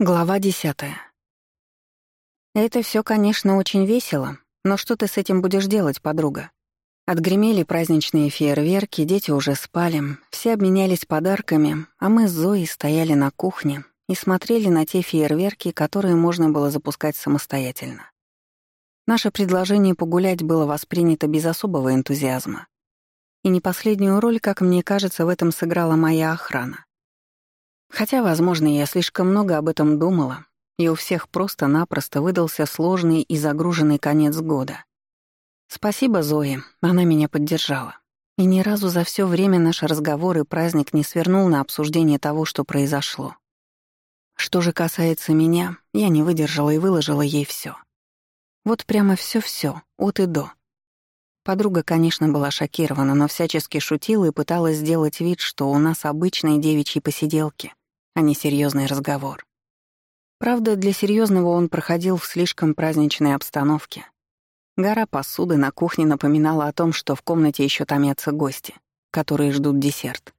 Глава десятая. Это все, конечно, очень весело, но что ты с этим будешь делать, подруга? Отгремели праздничные фейерверки, дети уже спали, все обменялись подарками, а мы с Зоей стояли на кухне и смотрели на те фейерверки, которые можно было запускать самостоятельно. Наше предложение погулять было воспринято без особого энтузиазма. И не последнюю роль, как мне кажется, в этом сыграла моя охрана. Хотя, возможно, я слишком много об этом думала, и у всех просто-напросто выдался сложный и загруженный конец года. Спасибо Зое, она меня поддержала. И ни разу за все время наш разговор и праздник не свернул на обсуждение того, что произошло. Что же касается меня, я не выдержала и выложила ей все. Вот прямо все-все, от и до. Подруга, конечно, была шокирована, но всячески шутила и пыталась сделать вид, что у нас обычные девичьи посиделки — а не серьезный разговор. Правда, для серьезного он проходил в слишком праздничной обстановке. Гора посуды на кухне напоминала о том, что в комнате еще томятся гости, которые ждут десерт.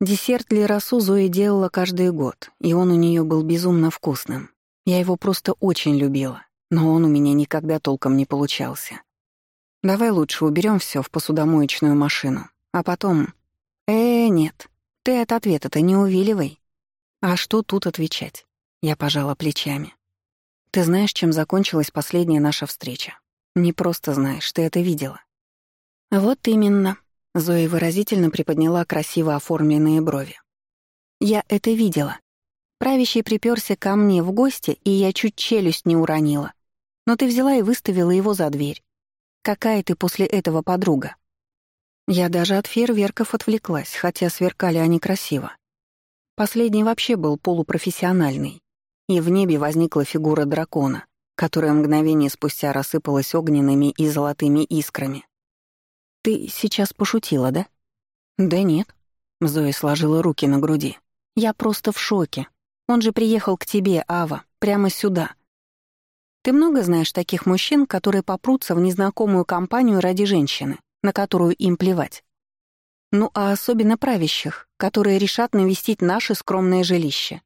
Десерт Лиросу Зои делала каждый год, и он у нее был безумно вкусным. Я его просто очень любила, но он у меня никогда толком не получался. Давай лучше уберем все в посудомоечную машину, а потом... Э, нет, ты от ответа-то не увиливай. А что тут отвечать? Я пожала плечами. Ты знаешь, чем закончилась последняя наша встреча? Не просто знаешь, ты это видела. Вот именно. Зоя выразительно приподняла красиво оформленные брови. Я это видела. Правящий приперся ко мне в гости, и я чуть челюсть не уронила. Но ты взяла и выставила его за дверь. Какая ты после этого подруга? Я даже от фейерверков отвлеклась, хотя сверкали они красиво. Последний вообще был полупрофессиональный, и в небе возникла фигура дракона, которая мгновение спустя рассыпалась огненными и золотыми искрами. «Ты сейчас пошутила, да?» «Да нет», — Зоя сложила руки на груди. «Я просто в шоке. Он же приехал к тебе, Ава, прямо сюда. Ты много знаешь таких мужчин, которые попрутся в незнакомую компанию ради женщины, на которую им плевать? Ну а особенно правящих, которые решат навестить наше скромное жилище.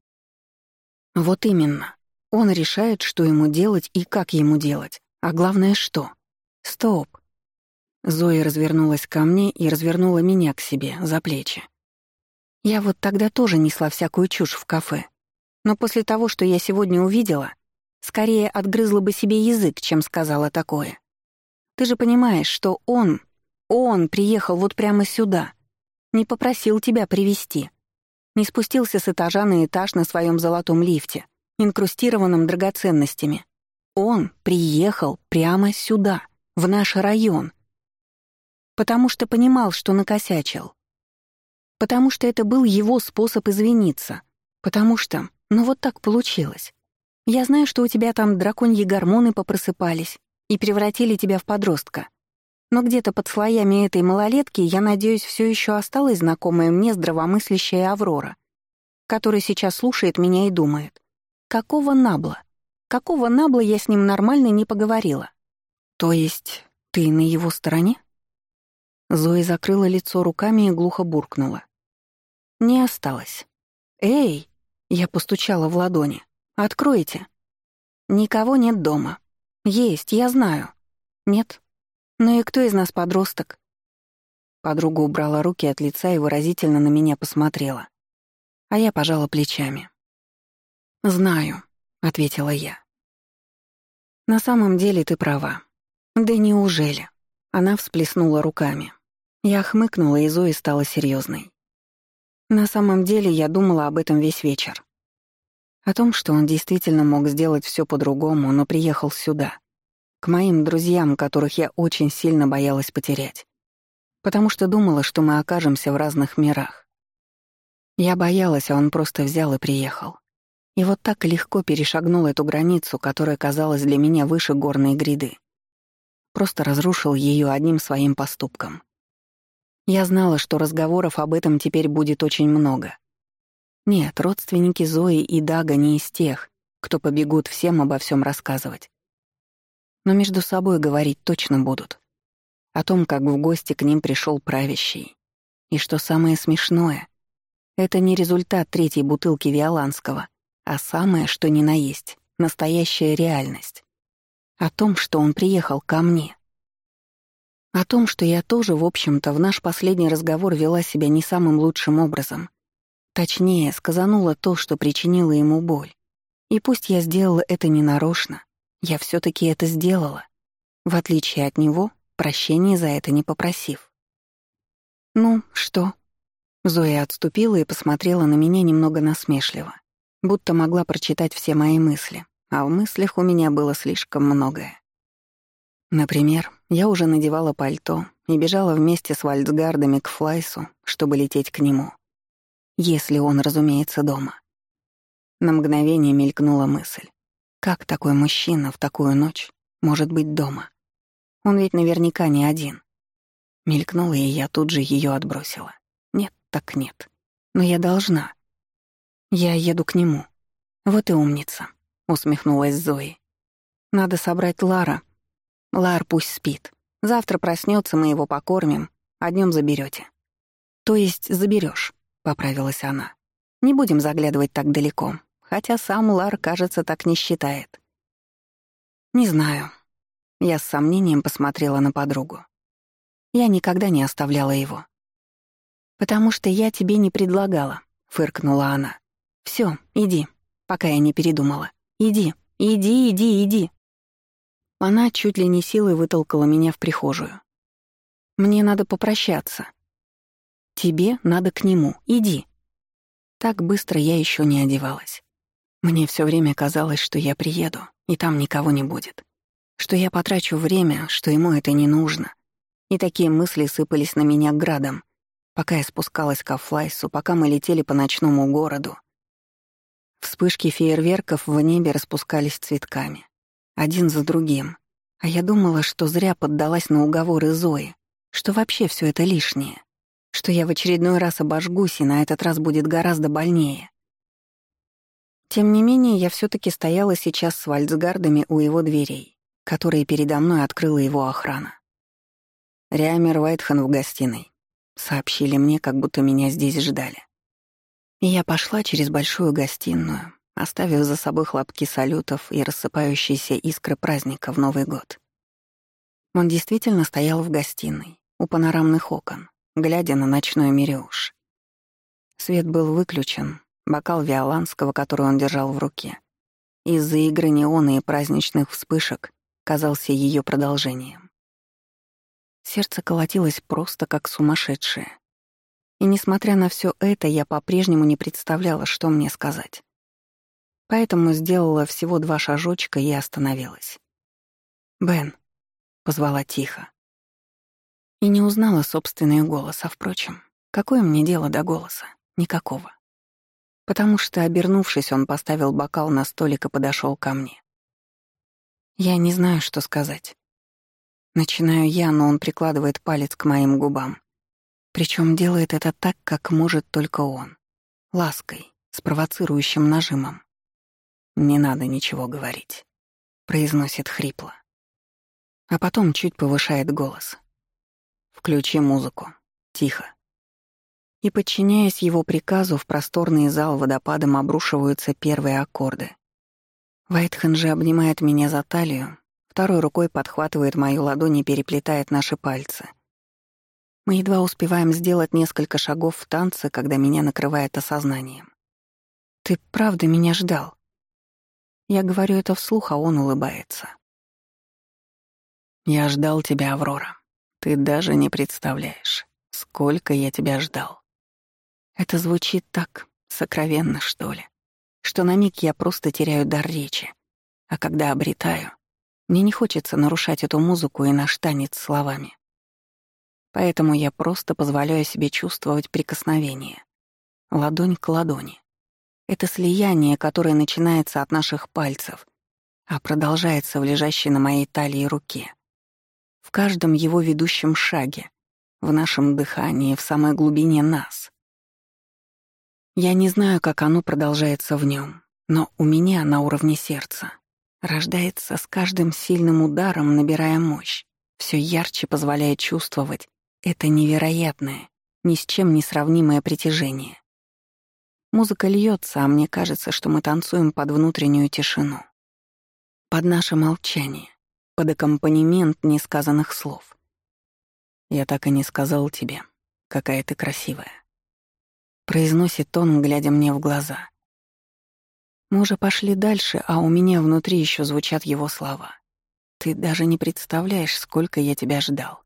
Вот именно. Он решает, что ему делать и как ему делать. А главное, что. Стоп. Зоя развернулась ко мне и развернула меня к себе, за плечи. Я вот тогда тоже несла всякую чушь в кафе. Но после того, что я сегодня увидела, скорее отгрызла бы себе язык, чем сказала такое. Ты же понимаешь, что он он приехал вот прямо сюда. Не попросил тебя привести. Не спустился с этажа на этаж на своем золотом лифте, инкрустированном драгоценностями. Он приехал прямо сюда, в наш район. Потому что понимал, что накосячил. Потому что это был его способ извиниться. Потому что, ну вот так получилось. Я знаю, что у тебя там драконьи гормоны попросыпались и превратили тебя в подростка. Но где-то под слоями этой малолетки, я надеюсь, все еще осталась знакомая мне здравомыслящая Аврора, которая сейчас слушает меня и думает. Какого набла? Какого набла я с ним нормально не поговорила? То есть ты на его стороне? Зоя закрыла лицо руками и глухо буркнула. Не осталось. «Эй!» — я постучала в ладони. «Откройте!» «Никого нет дома. Есть, я знаю. Нет, «Ну и кто из нас подросток?» Подруга убрала руки от лица и выразительно на меня посмотрела. А я пожала плечами. «Знаю», — ответила я. «На самом деле ты права. Да неужели?» Она всплеснула руками. Я хмыкнула, и Зои стала серьезной. На самом деле я думала об этом весь вечер. О том, что он действительно мог сделать все по-другому, но приехал сюда к моим друзьям, которых я очень сильно боялась потерять, потому что думала, что мы окажемся в разных мирах. Я боялась, а он просто взял и приехал. И вот так легко перешагнул эту границу, которая казалась для меня выше горной гряды. Просто разрушил ее одним своим поступком. Я знала, что разговоров об этом теперь будет очень много. Нет, родственники Зои и Дага не из тех, кто побегут всем обо всем рассказывать но между собой говорить точно будут. О том, как в гости к ним пришел правящий. И что самое смешное, это не результат третьей бутылки Виоланского, а самое, что ни на есть, настоящая реальность. О том, что он приехал ко мне. О том, что я тоже, в общем-то, в наш последний разговор вела себя не самым лучшим образом. Точнее, сказанула то, что причинило ему боль. И пусть я сделала это ненарочно, я все таки это сделала. В отличие от него, прощения за это не попросив. «Ну, что?» Зоя отступила и посмотрела на меня немного насмешливо, будто могла прочитать все мои мысли, а в мыслях у меня было слишком многое. Например, я уже надевала пальто и бежала вместе с вальцгардами к Флайсу, чтобы лететь к нему. Если он, разумеется, дома. На мгновение мелькнула мысль. Как такой мужчина в такую ночь может быть дома? Он ведь наверняка не один. Мелькнула, и я тут же ее отбросила. Нет, так нет. Но я должна. Я еду к нему. Вот и умница, усмехнулась Зои. Надо собрать Лара — Лар пусть спит. Завтра проснется, мы его покормим, а днем заберете. То есть заберешь, поправилась она. Не будем заглядывать так далеко, хотя сам Лар, кажется, так не считает. Не знаю. Я с сомнением посмотрела на подругу. Я никогда не оставляла его. «Потому что я тебе не предлагала», — фыркнула она. Все, иди, пока я не передумала. Иди, иди, иди, иди. Она чуть ли не силой вытолкала меня в прихожую. «Мне надо попрощаться». «Тебе надо к нему. Иди». Так быстро я еще не одевалась. Мне все время казалось, что я приеду, и там никого не будет. Что я потрачу время, что ему это не нужно. И такие мысли сыпались на меня градом, пока я спускалась к Афлайсу, пока мы летели по ночному городу. Вспышки фейерверков в небе распускались цветками один за другим. А я думала, что зря поддалась на уговоры Зои, что вообще все это лишнее, что я в очередной раз обожгусь, и на этот раз будет гораздо больнее. Тем не менее, я все таки стояла сейчас с вальцгардами у его дверей, которые передо мной открыла его охрана. «Риамер Уайтхан в гостиной», — сообщили мне, как будто меня здесь ждали. И я пошла через большую гостиную, оставив за собой хлопки салютов и рассыпающиеся искры праздника в Новый год. Он действительно стоял в гостиной, у панорамных окон, глядя на ночной Мириуш. Свет был выключен, бокал виоланского, который он держал в руке, из-за игры неона и праздничных вспышек казался ее продолжением. Сердце колотилось просто как сумасшедшее. И несмотря на все это, я по-прежнему не представляла, что мне сказать. Поэтому сделала всего два шажочка и остановилась. «Бен», — позвала тихо. И не узнала собственный голос, а, впрочем, какое мне дело до голоса? Никакого. Потому что, обернувшись, он поставил бокал на столик и подошел ко мне. Я не знаю, что сказать. Начинаю я, но он прикладывает палец к моим губам. Причем делает это так, как может только он. Лаской, с провоцирующим нажимом. «Не надо ничего говорить», — произносит хрипло. А потом чуть повышает голос. «Включи музыку. Тихо». И, подчиняясь его приказу, в просторный зал водопадом обрушиваются первые аккорды. Вайтхен обнимает меня за талию, второй рукой подхватывает мою ладонь и переплетает наши пальцы. Мы едва успеваем сделать несколько шагов в танце, когда меня накрывает осознанием. «Ты правда меня ждал?» Я говорю это вслух, а он улыбается. «Я ждал тебя, Аврора. Ты даже не представляешь, сколько я тебя ждал». Это звучит так сокровенно, что ли, что на миг я просто теряю дар речи. А когда обретаю, мне не хочется нарушать эту музыку и наш танец словами. Поэтому я просто позволяю себе чувствовать прикосновение. Ладонь к ладони. Это слияние, которое начинается от наших пальцев, а продолжается в лежащей на моей талии руке. В каждом его ведущем шаге, в нашем дыхании, в самой глубине нас. Я не знаю, как оно продолжается в нем, но у меня на уровне сердца рождается с каждым сильным ударом, набирая мощь, все ярче позволяя чувствовать это невероятное, ни с чем не сравнимое притяжение. Музыка льется, а мне кажется, что мы танцуем под внутреннюю тишину. Под наше молчание, под аккомпанемент несказанных слов. Я так и не сказал тебе, какая ты красивая. Произносит он, глядя мне в глаза. Мы уже пошли дальше, а у меня внутри еще звучат его слова. Ты даже не представляешь, сколько я тебя ждал.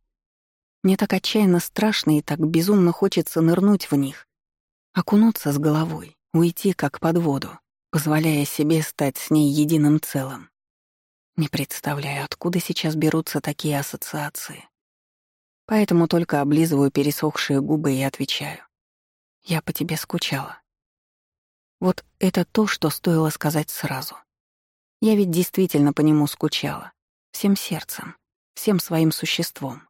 Мне так отчаянно страшно и так безумно хочется нырнуть в них, окунуться с головой, уйти как под воду, позволяя себе стать с ней единым целым. Не представляю, откуда сейчас берутся такие ассоциации. Поэтому только облизываю пересохшие губы и отвечаю. Я по тебе скучала. Вот это то, что стоило сказать сразу. Я ведь действительно по нему скучала. Всем сердцем, всем своим существом.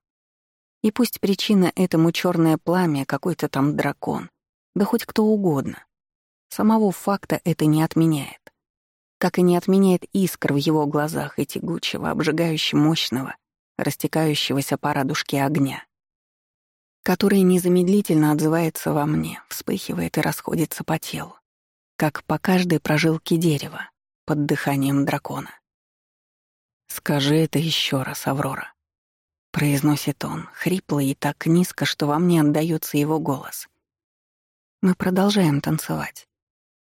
И пусть причина этому черное пламя, какой-то там дракон, да хоть кто угодно. Самого факта это не отменяет. Как и не отменяет искр в его глазах и тягучего, обжигающе мощного, растекающегося по радужке огня, который незамедлительно отзывается во мне, вспыхивает и расходится по телу, как по каждой прожилке дерева под дыханием дракона. «Скажи это еще раз, Аврора», — произносит он, хрипло и так низко, что во мне отдаётся его голос. Мы продолжаем танцевать.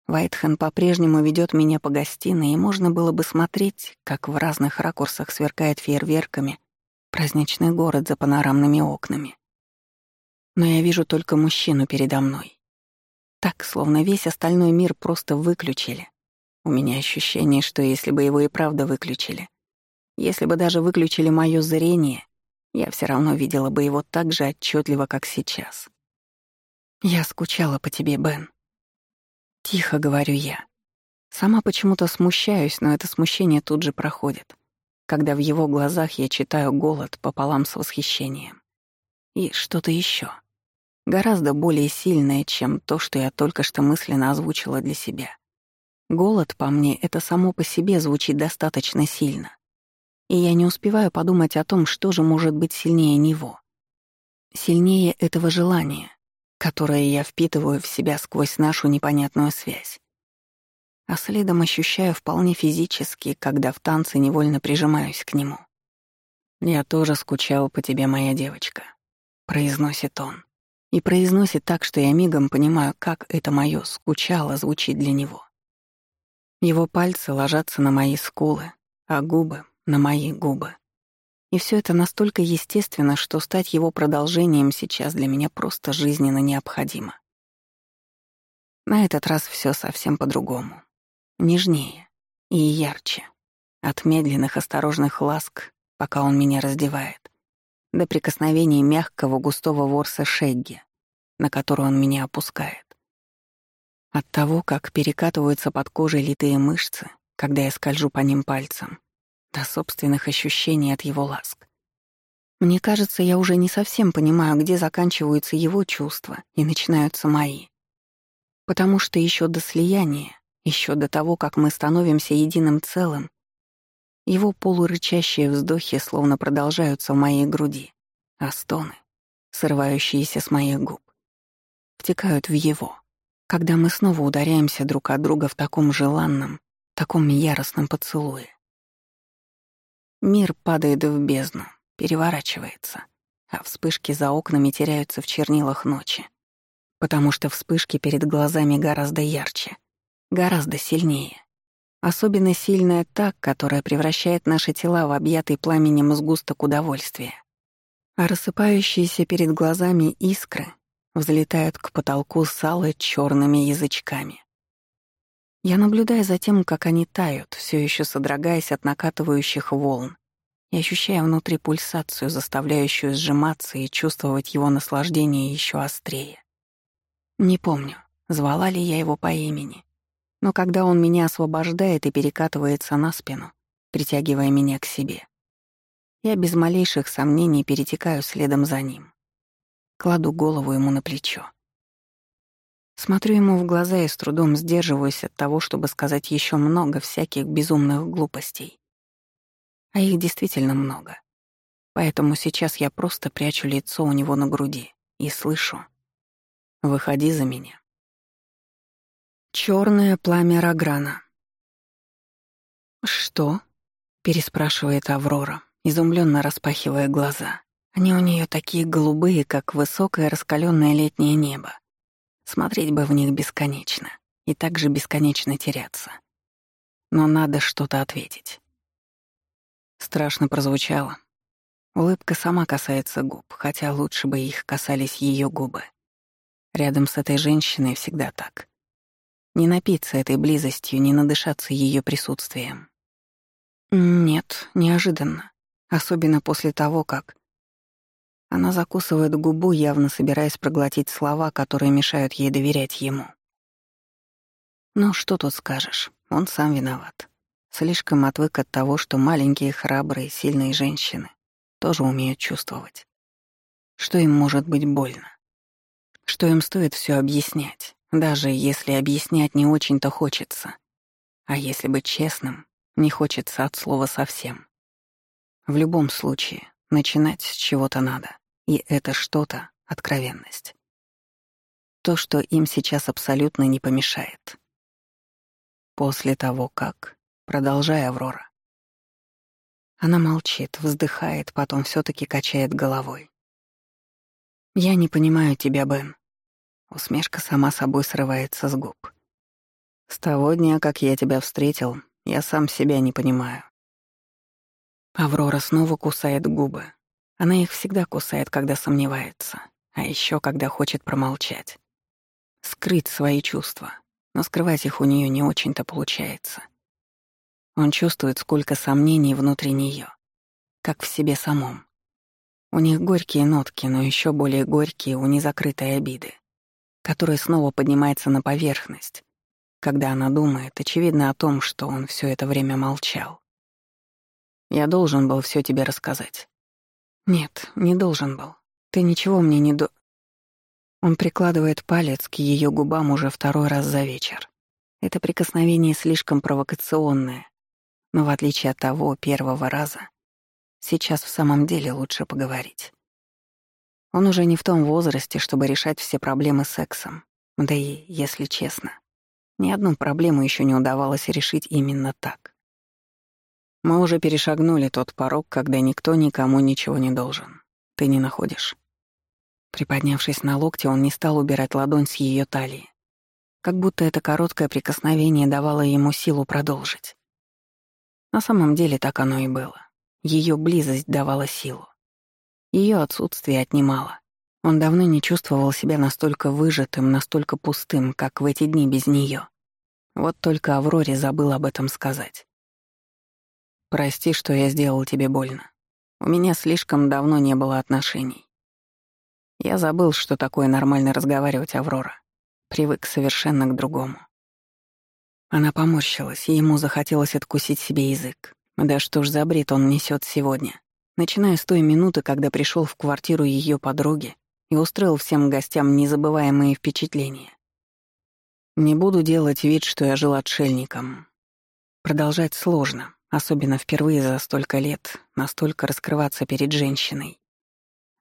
Вайтхен по-прежнему ведет меня по гостиной, и можно было бы смотреть, как в разных ракурсах сверкает фейерверками праздничный город за панорамными окнами. Но я вижу только мужчину передо мной. Так, словно весь остальной мир просто выключили. У меня ощущение, что если бы его и правда выключили, если бы даже выключили моё зрение, я все равно видела бы его так же отчетливо, как сейчас. «Я скучала по тебе, Бен». Тихо говорю я. Сама почему-то смущаюсь, но это смущение тут же проходит, когда в его глазах я читаю голод пополам с восхищением. И что-то еще, Гораздо более сильное, чем то, что я только что мысленно озвучила для себя. Голод, по мне, это само по себе звучит достаточно сильно и я не успеваю подумать о том, что же может быть сильнее него. Сильнее этого желания, которое я впитываю в себя сквозь нашу непонятную связь. А следом ощущаю вполне физически, когда в танце невольно прижимаюсь к нему. «Я тоже скучал по тебе, моя девочка», — произносит он. И произносит так, что я мигом понимаю, как это моё «скучало» звучит для него. Его пальцы ложатся на мои скулы, а губы на мои губы. И все это настолько естественно, что стать его продолжением сейчас для меня просто жизненно необходимо. На этот раз все совсем по-другому. Нежнее и ярче. От медленных осторожных ласк, пока он меня раздевает, до прикосновений мягкого густого ворса шегги, на который он меня опускает. От того, как перекатываются под кожей литые мышцы, когда я скольжу по ним пальцем, до собственных ощущений от его ласк. Мне кажется, я уже не совсем понимаю, где заканчиваются его чувства и начинаются мои. Потому что еще до слияния, еще до того, как мы становимся единым целым, его полурычащие вздохи словно продолжаются в моей груди, а стоны, срывающиеся с моих губ, втекают в его, когда мы снова ударяемся друг от друга в таком желанном, таком яростном поцелуе. Мир падает в бездну, переворачивается, а вспышки за окнами теряются в чернилах ночи. Потому что вспышки перед глазами гораздо ярче, гораздо сильнее. Особенно сильная та, которая превращает наши тела в объятый пламенем сгусток удовольствия. А рассыпающиеся перед глазами искры взлетают к потолку с алой черными язычками. Я наблюдаю за тем, как они тают, все еще содрогаясь от накатывающих волн, и ощущая внутри пульсацию, заставляющую сжиматься и чувствовать его наслаждение еще острее. Не помню, звала ли я его по имени, но когда он меня освобождает и перекатывается на спину, притягивая меня к себе, я без малейших сомнений перетекаю следом за ним. Кладу голову ему на плечо. Смотрю ему в глаза и с трудом сдерживаюсь от того, чтобы сказать еще много всяких безумных глупостей. А их действительно много. Поэтому сейчас я просто прячу лицо у него на груди и слышу «Выходи за меня». Черное пламя Рограна. «Что?» — переспрашивает Аврора, изумленно распахивая глаза. Они у нее такие голубые, как высокое раскаленное летнее небо. Смотреть бы в них бесконечно и также бесконечно теряться. Но надо что-то ответить. Страшно прозвучало. Улыбка сама касается губ, хотя лучше бы их касались ее губы. Рядом с этой женщиной всегда так. Не напиться этой близостью, не надышаться ее присутствием. Нет, неожиданно. Особенно после того, как... Она закусывает губу, явно собираясь проглотить слова, которые мешают ей доверять ему. Ну, что тут скажешь, он сам виноват. Слишком отвык от того, что маленькие, храбрые, сильные женщины тоже умеют чувствовать. Что им может быть больно. Что им стоит все объяснять. Даже если объяснять не очень-то хочется. А если быть честным, не хочется от слова совсем. В любом случае, начинать с чего-то надо. И это что-то — откровенность. То, что им сейчас абсолютно не помешает. После того, как... Продолжай, Аврора. Она молчит, вздыхает, потом все таки качает головой. «Я не понимаю тебя, Бен. Усмешка сама собой срывается с губ. «С того дня, как я тебя встретил, я сам себя не понимаю». Аврора снова кусает губы. Она их всегда кусает, когда сомневается, а еще когда хочет промолчать. Скрыть свои чувства, но скрывать их у нее не очень-то получается. Он чувствует, сколько сомнений внутри нее, как в себе самом. У них горькие нотки, но еще более горькие у незакрытой обиды которая снова поднимается на поверхность, когда она думает, очевидно, о том, что он все это время молчал. Я должен был все тебе рассказать. Нет, не должен был. Ты ничего мне не до... Он прикладывает палец к ее губам уже второй раз за вечер. Это прикосновение слишком провокационное, но в отличие от того первого раза, сейчас в самом деле лучше поговорить. Он уже не в том возрасте, чтобы решать все проблемы сексом. Да и, если честно, ни одну проблему еще не удавалось решить именно так. Мы уже перешагнули тот порог, когда никто никому ничего не должен. Ты не находишь? Приподнявшись на локте, он не стал убирать ладонь с ее талии. Как будто это короткое прикосновение давало ему силу продолжить. На самом деле так оно и было. Ее близость давала силу. Ее отсутствие отнимало. Он давно не чувствовал себя настолько выжатым, настолько пустым, как в эти дни без нее. Вот только Авроре забыл об этом сказать. «Прости, что я сделал тебе больно. У меня слишком давно не было отношений. Я забыл, что такое нормально разговаривать, Аврора. Привык совершенно к другому». Она поморщилась, и ему захотелось откусить себе язык. Да что ж за бред он несет сегодня? Начиная с той минуты, когда пришел в квартиру ее подруги и устроил всем гостям незабываемые впечатления. Не буду делать вид, что я жил отшельником. Продолжать сложно, особенно впервые за столько лет, настолько раскрываться перед женщиной.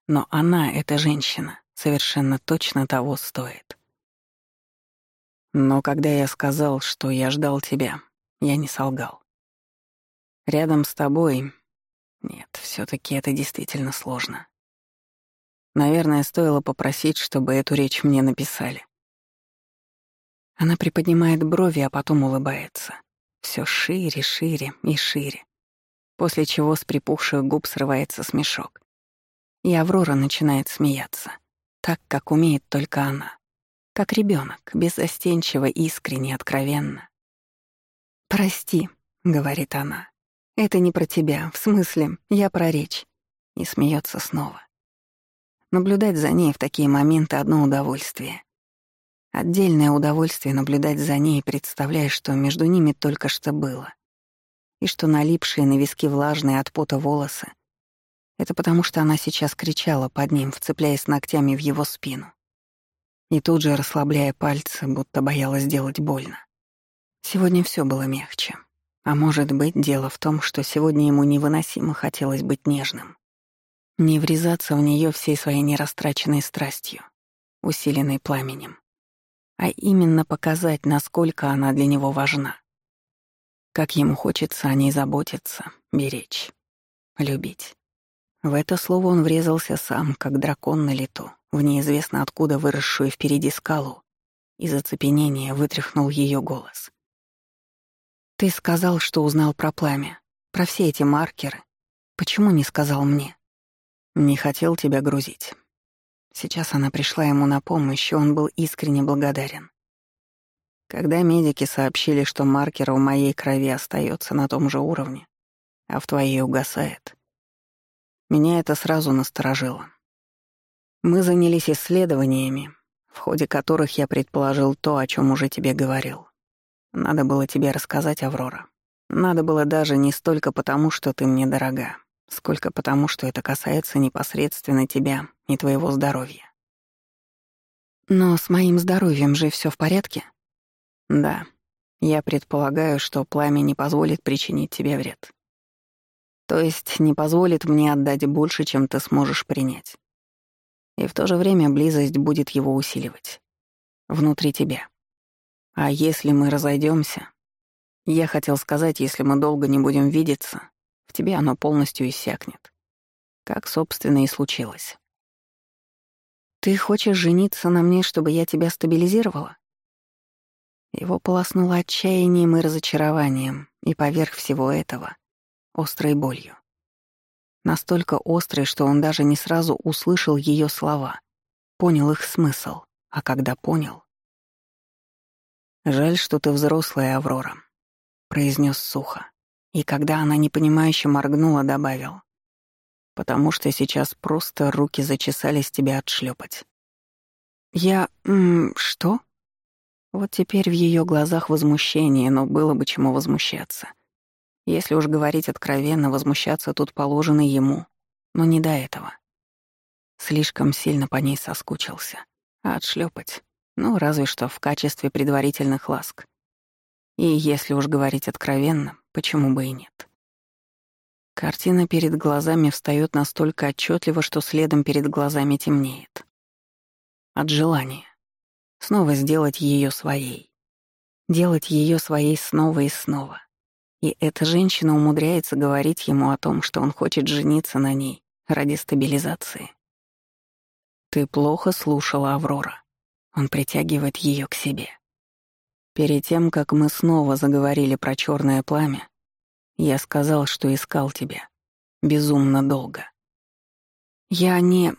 Но она, эта женщина, совершенно точно того стоит. Но когда я сказал, что я ждал тебя, я не солгал. Рядом с тобой нет, все таки это действительно сложно. Наверное, стоило попросить, чтобы эту речь мне написали. Она приподнимает брови, а потом улыбается. Все шире, шире и шире. После чего с припухших губ срывается смешок. И Аврора начинает смеяться. Так, как умеет только она. Как ребенок, беззастенчиво, искренне, откровенно. «Прости», — говорит она. Это не про тебя, в смысле, я про речь. И смеется снова. Наблюдать за ней в такие моменты — одно удовольствие. Отдельное удовольствие наблюдать за ней, представляя, что между ними только что было. И что налипшие на виски влажные от пота волосы — это потому, что она сейчас кричала под ним, вцепляясь ногтями в его спину. И тут же расслабляя пальцы, будто боялась сделать больно. Сегодня все было мягче. А может быть, дело в том, что сегодня ему невыносимо хотелось быть нежным. Не врезаться в нее всей своей нерастраченной страстью, усиленной пламенем. а именно показать, насколько она для него важна. Как ему хочется о ней заботиться, беречь, любить. В это слово он врезался сам, как дракон на лету, в неизвестно откуда выросшую впереди скалу, и зацепенение вытряхнул ее голос. «Ты сказал, что узнал про пламя, про все эти маркеры. Почему не сказал мне?» «Не хотел тебя грузить. Сейчас она пришла ему на помощь, и он был искренне благодарен. Когда медики сообщили, что маркер в моей крови остается на том же уровне, а в твоей угасает, меня это сразу насторожило. Мы занялись исследованиями, в ходе которых я предположил то, о чем уже тебе говорил. Надо было тебе рассказать, Аврора. Надо было даже не столько потому, что ты мне дорога, сколько потому, что это касается непосредственно тебя и твоего здоровья. Но с моим здоровьем же все в порядке? Да. Я предполагаю, что пламя не позволит причинить тебе вред. То есть не позволит мне отдать больше, чем ты сможешь принять. И в то же время близость будет его усиливать. Внутри тебя. А если мы разойдемся, я хотел сказать, если мы долго не будем видеться, тебе оно полностью иссякнет. Как, собственно, и случилось. «Ты хочешь жениться на мне, чтобы я тебя стабилизировала?» Его полоснуло отчаянием и разочарованием, и поверх всего этого — острой болью. Настолько острой, что он даже не сразу услышал ее слова, понял их смысл, а когда понял... «Жаль, что ты взрослая, Аврора», — произнес сухо. И когда она непонимающе моргнула, добавил. «Потому что сейчас просто руки зачесались тебя отшлепать. «Я... М, что?» Вот теперь в ее глазах возмущение, но было бы чему возмущаться. Если уж говорить откровенно, возмущаться тут положено ему, но не до этого. Слишком сильно по ней соскучился. А отшлепать, ну, разве что в качестве предварительных ласк. И если уж говорить откровенно, почему бы и нет? Картина перед глазами встает настолько отчетливо, что следом перед глазами темнеет. От желания. Снова сделать ее своей. Делать ее своей снова и снова. И эта женщина умудряется говорить ему о том, что он хочет жениться на ней ради стабилизации. «Ты плохо слушала, Аврора». Он притягивает ее к себе. Перед тем, как мы снова заговорили про черное пламя, я сказал, что искал тебя. Безумно долго. Я не...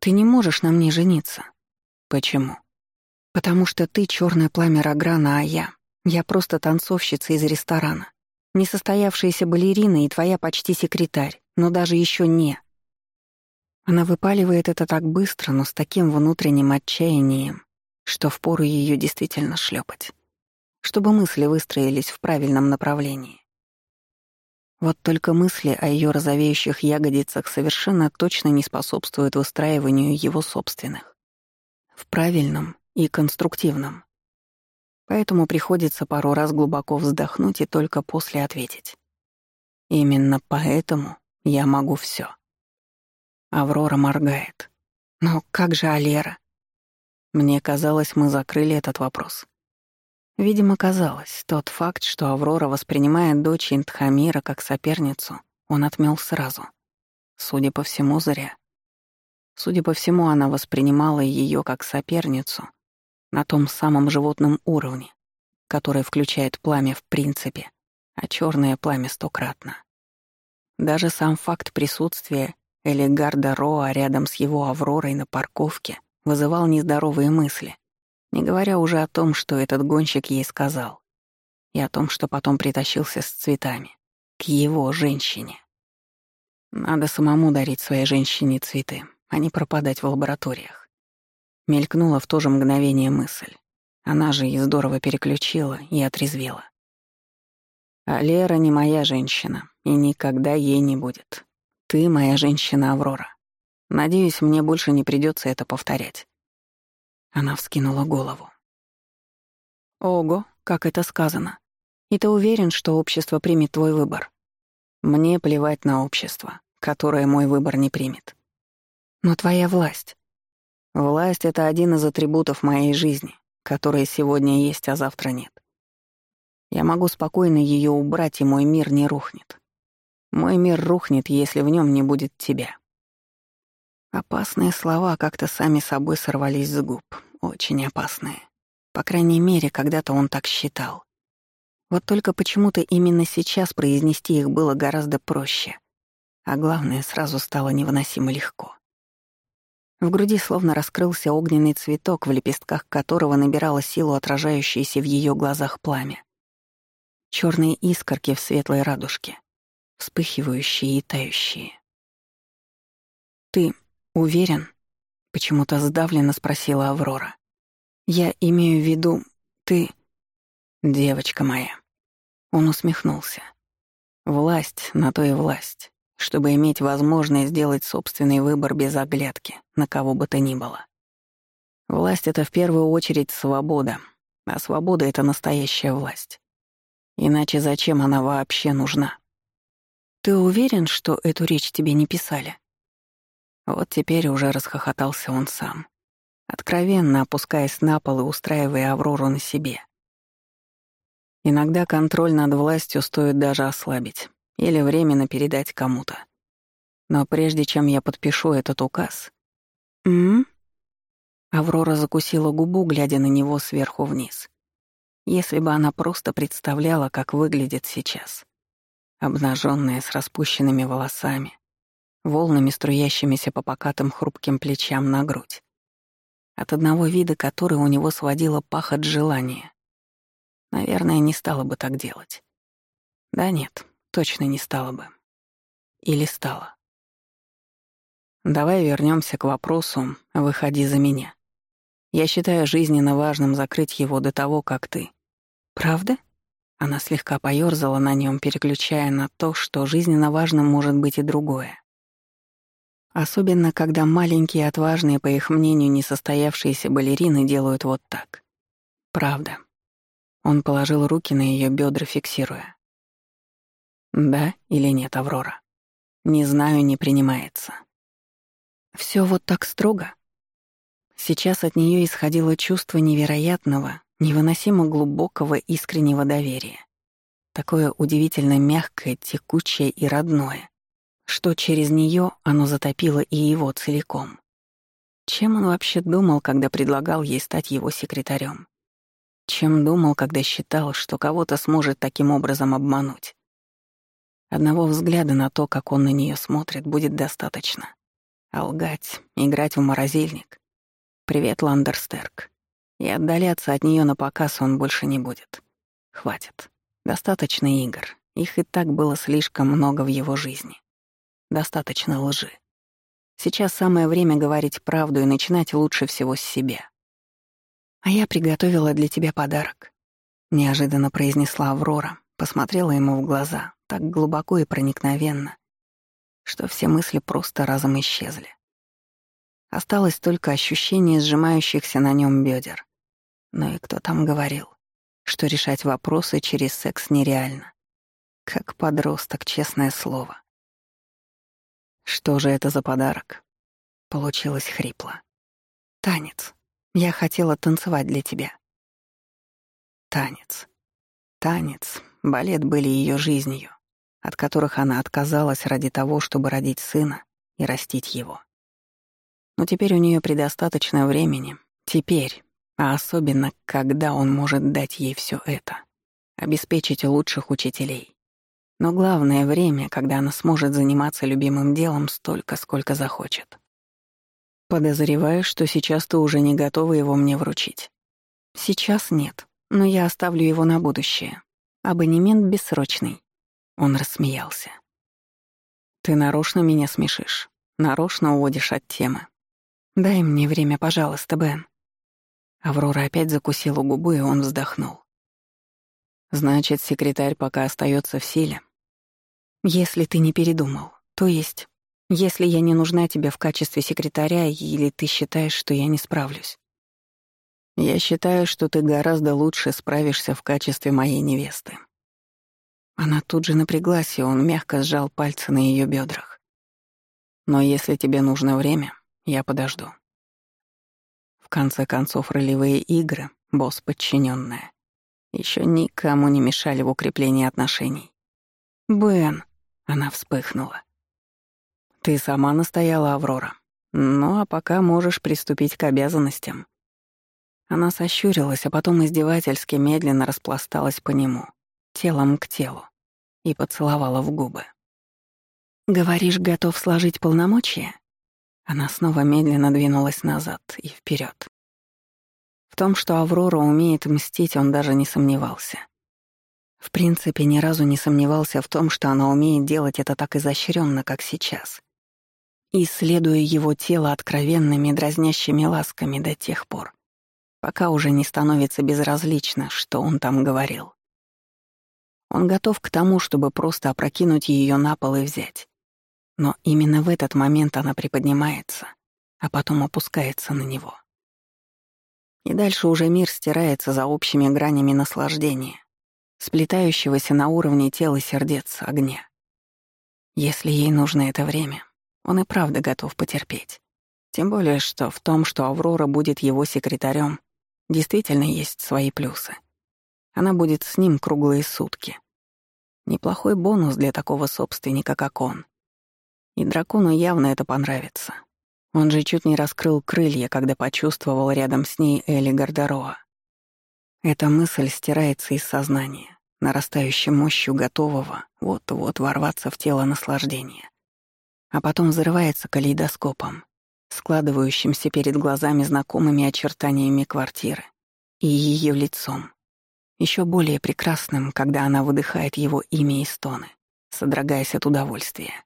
Ты не можешь на мне жениться. Почему? Потому что ты черное пламя Рограна, а я... Я просто танцовщица из ресторана. Несостоявшаяся балерина и твоя почти секретарь, но даже еще не. Она выпаливает это так быстро, но с таким внутренним отчаянием, что впору ее действительно шлепать чтобы мысли выстроились в правильном направлении. Вот только мысли о ее розовеющих ягодицах совершенно точно не способствуют выстраиванию его собственных. В правильном и конструктивном. Поэтому приходится пару раз глубоко вздохнуть и только после ответить. Именно поэтому я могу все. Аврора моргает. Но как же Алера? Мне казалось, мы закрыли этот вопрос. Видимо, казалось, тот факт, что Аврора воспринимает дочь Интхамира как соперницу, он отмел сразу. Судя по всему, зря. Судя по всему, она воспринимала ее как соперницу на том самом животном уровне, который включает пламя в принципе, а черное пламя стократно. Даже сам факт присутствия Элигарда Роа рядом с его Авророй на парковке вызывал нездоровые мысли — не говоря уже о том, что этот гонщик ей сказал, и о том, что потом притащился с цветами. К его женщине. Надо самому дарить своей женщине цветы, а не пропадать в лабораториях. Мелькнула в то же мгновение мысль. Она же и здорово переключила и отрезвела. А Лера не моя женщина, и никогда ей не будет. Ты моя женщина, Аврора. Надеюсь, мне больше не придется это повторять. Она вскинула голову. «Ого, как это сказано. И ты уверен, что общество примет твой выбор? Мне плевать на общество, которое мой выбор не примет. Но твоя власть. Власть — это один из атрибутов моей жизни, которая сегодня есть, а завтра нет. Я могу спокойно ее убрать, и мой мир не рухнет. Мой мир рухнет, если в нем не будет тебя. Опасные слова как-то сами собой сорвались с губ. Очень опасные. По крайней мере, когда-то он так считал. Вот только почему-то именно сейчас произнести их было гораздо проще. А главное, сразу стало невыносимо легко. В груди словно раскрылся огненный цветок, в лепестках которого набирало силу отражающееся в ее глазах пламя. Черные искорки в светлой радужке, вспыхивающие и тающие. «Ты уверен?» — почему-то сдавленно спросила Аврора. «Я имею в виду, ты...» «Девочка моя». Он усмехнулся. «Власть на то и власть, чтобы иметь возможность сделать собственный выбор без оглядки, на кого бы то ни было. Власть — это в первую очередь свобода, а свобода — это настоящая власть. Иначе зачем она вообще нужна? Ты уверен, что эту речь тебе не писали? Вот теперь уже расхохотался он сам, откровенно опускаясь на пол и устраивая Аврору на себе. Иногда контроль над властью стоит даже ослабить или временно передать кому-то. Но прежде чем я подпишу этот указ... «М?», Аврора закусила губу, глядя на него сверху вниз. Если бы она просто представляла, как выглядит сейчас. Обнаженная, с распущенными волосами, волнами, струящимися по покатым хрупким плечам на грудь. От одного вида, который у него сводило пах от желания. Наверное, не стала бы так делать. Да нет, точно не стала бы. Или стала. Давай вернемся к вопросу «выходи за меня». Я считаю жизненно важным закрыть его до того, как ты. Правда? Она слегка поёрзала на нем, переключая на то, что жизненно важным может быть и другое. Особенно, когда маленькие, отважные, по их мнению, несостоявшиеся балерины делают вот так. Правда. Он положил руки на ее бедра, фиксируя. Да или нет, Аврора? Не знаю, не принимается. Все вот так строго? Сейчас от нее исходило чувство невероятного, невыносимо глубокого искреннего доверия. Такое удивительно мягкое, текучее и родное, что через нее оно затопило и его целиком. Чем он вообще думал, когда предлагал ей стать его секретарем? Чем думал, когда считал, что кого-то сможет таким образом обмануть? Одного взгляда на то, как он на нее смотрит, будет достаточно. А лгать, играть в морозильник. Привет, Ландерстерк. И отдаляться от нее на показ он больше не будет. Хватит. Достаточно игр. Их и так было слишком много в его жизни. Достаточно лжи. Сейчас самое время говорить правду и начинать лучше всего с себя. «А я приготовила для тебя подарок», — неожиданно произнесла Аврора, посмотрела ему в глаза, так глубоко и проникновенно, что все мысли просто разом исчезли. Осталось только ощущение сжимающихся на нем бедер. Но и кто там говорил, что решать вопросы через секс нереально? Как подросток, честное слово. Что же это за подарок? Получилось хрипло. Танец. Я хотела танцевать для тебя. Танец. Танец, балет были ее жизнью, от которых она отказалась ради того, чтобы родить сына и растить его. Но теперь у нее предостаточно времени. Теперь, а особенно, когда он может дать ей все это. Обеспечить лучших учителей, но главное — время, когда она сможет заниматься любимым делом столько, сколько захочет. Подозреваю, что сейчас ты уже не готова его мне вручить. Сейчас нет, но я оставлю его на будущее. Абонемент бессрочный. Он рассмеялся. Ты нарочно меня смешишь. Нарочно уводишь от темы. Дай мне время, пожалуйста, Бен. Аврора опять закусила губу, и он вздохнул. Значит, секретарь пока остается в силе. Если ты не передумал. То есть, если я не нужна тебе в качестве секретаря или ты считаешь, что я не справлюсь. Я считаю, что ты гораздо лучше справишься в качестве моей невесты. Она тут же напряглась, и он мягко сжал пальцы на ее бедрах. Но если тебе нужно время, я подожду. В конце концов, ролевые игры — босс подчиненная. Еще никому не мешали в укреплении отношений. «Бен», — она вспыхнула. «Ты сама настояла, Аврора. Ну а пока можешь приступить к обязанностям». Она сощурилась, а потом издевательски медленно распласталась по нему, телом к телу, и поцеловала в губы. «Говоришь, готов сложить полномочия?» Она снова медленно двинулась назад и вперед. В том, что Аврора умеет мстить, он даже не сомневался. В принципе, ни разу не сомневался в том, что она умеет делать это так изощренно, как сейчас. Исследуя его тело откровенными дразнящими ласками до тех пор, пока уже не становится безразлично, что он там говорил. Он готов к тому, чтобы просто опрокинуть ее на пол и взять. Но именно в этот момент она приподнимается, а потом опускается на него. И дальше уже мир стирается за общими гранями наслаждения, сплетающегося на уровне тела сердец огня. Если ей нужно это время, он и правда готов потерпеть. Тем более, что в том, что Аврора будет его секретарем, действительно есть свои плюсы. Она будет с ним круглые сутки. Неплохой бонус для такого собственника, как он. И дракону явно это понравится. Он же чуть не раскрыл крылья, когда почувствовал рядом с ней Элли Гардероа. Эта мысль стирается из сознания, нарастающей мощью готового вот-вот ворваться в тело наслаждения. А потом взрывается калейдоскопом, складывающимся перед глазами знакомыми очертаниями квартиры и ее лицом, еще более прекрасным, когда она выдыхает его имя и стоны, содрогаясь от удовольствия.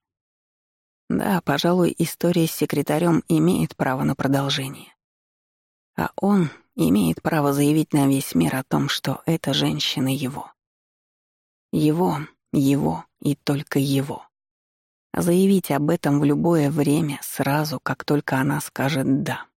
Да, пожалуй, история с секретарем имеет право на продолжение. А он имеет право заявить на весь мир о том, что эта женщина его. Его, его и только его. Заявить об этом в любое время, сразу, как только она скажет «да».